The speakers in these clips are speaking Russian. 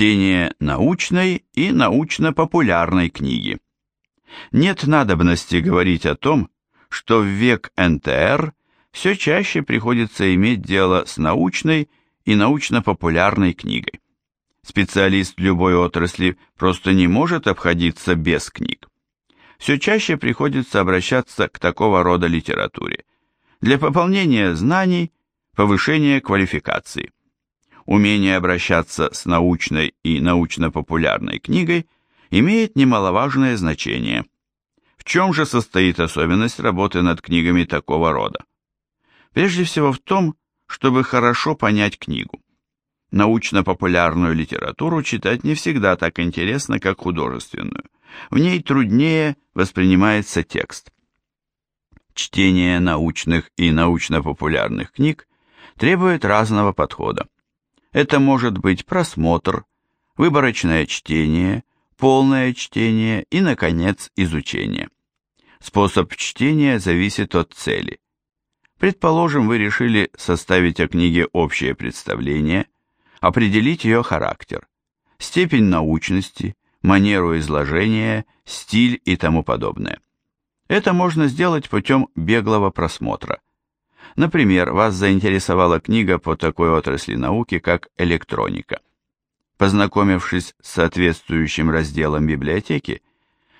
чтение научной и научно-популярной книги. Нет надобности говорить о том, что в век НТР все чаще приходится иметь дело с научной и научно-популярной книгой. Специалист любой отрасли просто не может обходиться без книг. Все чаще приходится обращаться к такого рода литературе для пополнения знаний, повышения квалификации. Умение обращаться с научной и научно-популярной книгой имеет немаловажное значение. В чем же состоит особенность работы над книгами такого рода? Прежде всего в том, чтобы хорошо понять книгу. Научно-популярную литературу читать не всегда так интересно, как художественную. В ней труднее воспринимается текст. Чтение научных и научно-популярных книг требует разного подхода. Это может быть просмотр, выборочное чтение, полное чтение и, наконец, изучение. Способ чтения зависит от цели. Предположим, вы решили составить о книге общее представление, определить ее характер, степень научности, манеру изложения, стиль и тому подобное. Это можно сделать путем беглого просмотра. Например, вас заинтересовала книга по такой отрасли науки, как электроника. Познакомившись с соответствующим разделом библиотеки,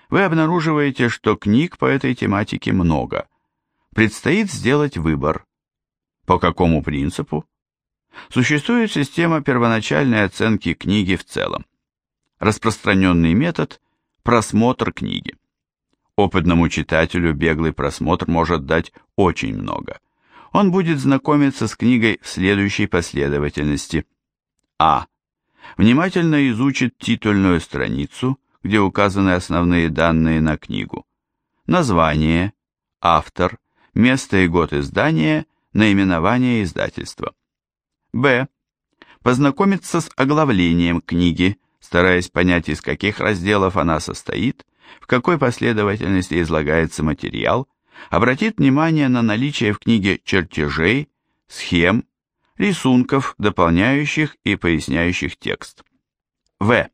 вы обнаруживаете, что книг по этой тематике много. Предстоит сделать выбор. По какому принципу? Существует система первоначальной оценки книги в целом. Распространенный метод – просмотр книги. Опытному читателю беглый просмотр может дать очень много. Он будет знакомиться с книгой в следующей последовательности. А. Внимательно изучит титульную страницу, где указаны основные данные на книгу. Название, автор, место и год издания, наименование издательства. Б. Познакомиться с оглавлением книги, стараясь понять, из каких разделов она состоит, в какой последовательности излагается материал, обратит внимание на наличие в книге чертежей, схем, рисунков, дополняющих и поясняющих текст. В.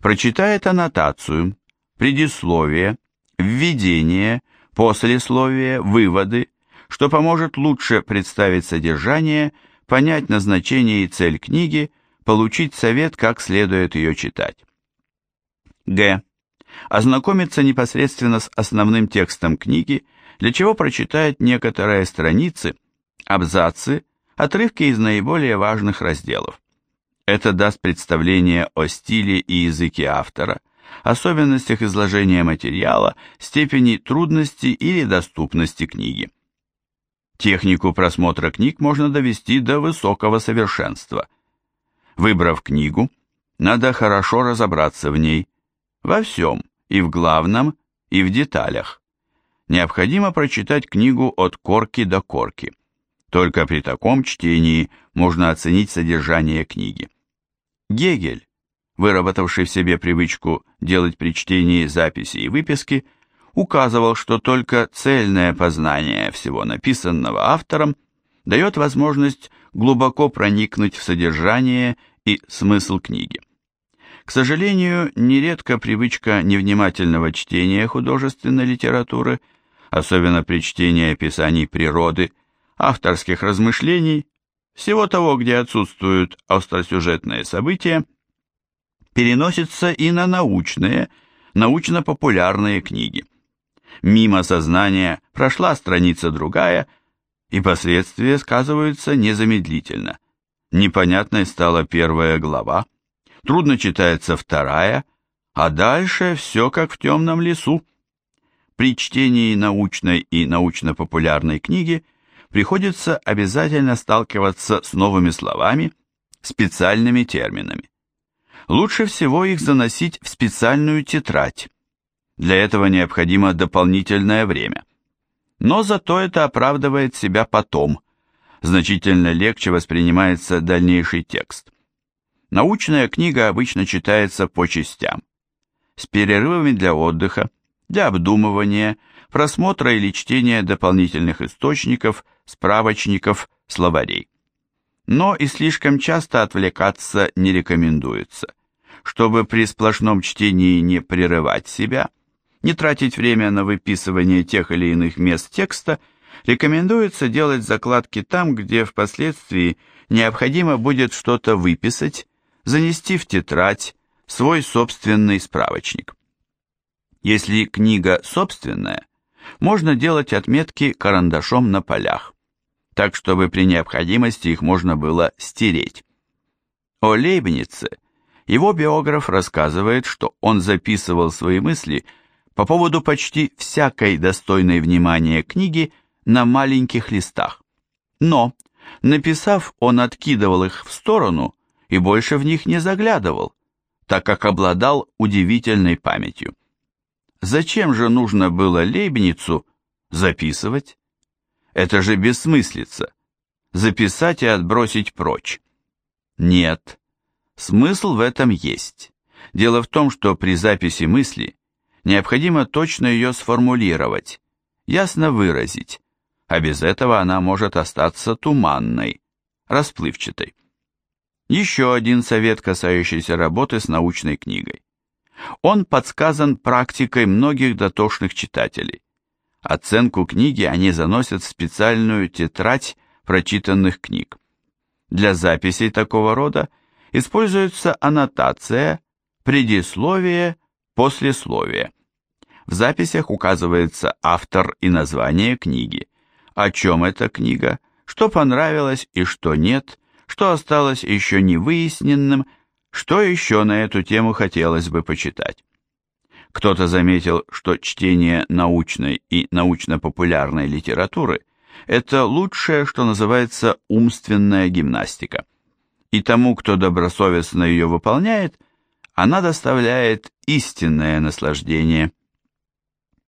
Прочитает аннотацию, предисловие, введение, послесловие, выводы, что поможет лучше представить содержание понять назначение и цель книги, получить совет, как следует ее читать. Г. Ознакомиться непосредственно с основным текстом книги, для чего прочитает некоторые страницы, абзацы, отрывки из наиболее важных разделов. Это даст представление о стиле и языке автора, особенностях изложения материала, степени трудности или доступности книги. Технику просмотра книг можно довести до высокого совершенства. Выбрав книгу, надо хорошо разобраться в ней, во всем, и в главном, и в деталях. Необходимо прочитать книгу от корки до корки. Только при таком чтении можно оценить содержание книги. Гегель, выработавший в себе привычку делать при чтении записи и выписки, указывал, что только цельное познание всего написанного автором дает возможность глубоко проникнуть в содержание и смысл книги. К сожалению, нередко привычка невнимательного чтения художественной литературы, особенно при чтении описаний природы, авторских размышлений, всего того, где отсутствуют остросюжетные события, переносится и на научные, научно-популярные книги мимо сознания прошла страница другая, и последствия сказываются незамедлительно. Непонятной стала первая глава, трудно читается вторая, а дальше все как в темном лесу. При чтении научной и научно-популярной книги приходится обязательно сталкиваться с новыми словами, специальными терминами. Лучше всего их заносить в специальную тетрадь, для этого необходимо дополнительное время. Но зато это оправдывает себя потом. Значительно легче воспринимается дальнейший текст. Научная книга обычно читается по частям. С перерывами для отдыха, для обдумывания, просмотра или чтения дополнительных источников, справочников, словарей. Но и слишком часто отвлекаться не рекомендуется. Чтобы при сплошном чтении не прерывать себя, не тратить время на выписывание тех или иных мест текста, рекомендуется делать закладки там, где впоследствии необходимо будет что-то выписать, занести в тетрадь, свой собственный справочник. Если книга собственная, можно делать отметки карандашом на полях, так чтобы при необходимости их можно было стереть. О Лейбнице его биограф рассказывает, что он записывал свои мысли по поводу почти всякой достойной внимания книги на маленьких листах. Но, написав, он откидывал их в сторону и больше в них не заглядывал, так как обладал удивительной памятью. Зачем же нужно было Лейбницу записывать? Это же бессмыслица. Записать и отбросить прочь. Нет, смысл в этом есть. Дело в том, что при записи мысли необходимо точно ее сформулировать, ясно выразить, а без этого она может остаться туманной, расплывчатой. Еще один совет, касающийся работы с научной книгой. Он подсказан практикой многих дотошных читателей. Оценку книги они заносят в специальную тетрадь прочитанных книг. Для записей такого рода используется аннотация, предисловие, послесловие. В записях указывается автор и название книги, о чем эта книга, что понравилось и что нет, что осталось еще не выясненным что еще на эту тему хотелось бы почитать? Кто-то заметил, что чтение научной и научно-популярной литературы – это лучшее, что называется умственная гимнастика. И тому, кто добросовестно ее выполняет, она доставляет истинное наслаждение –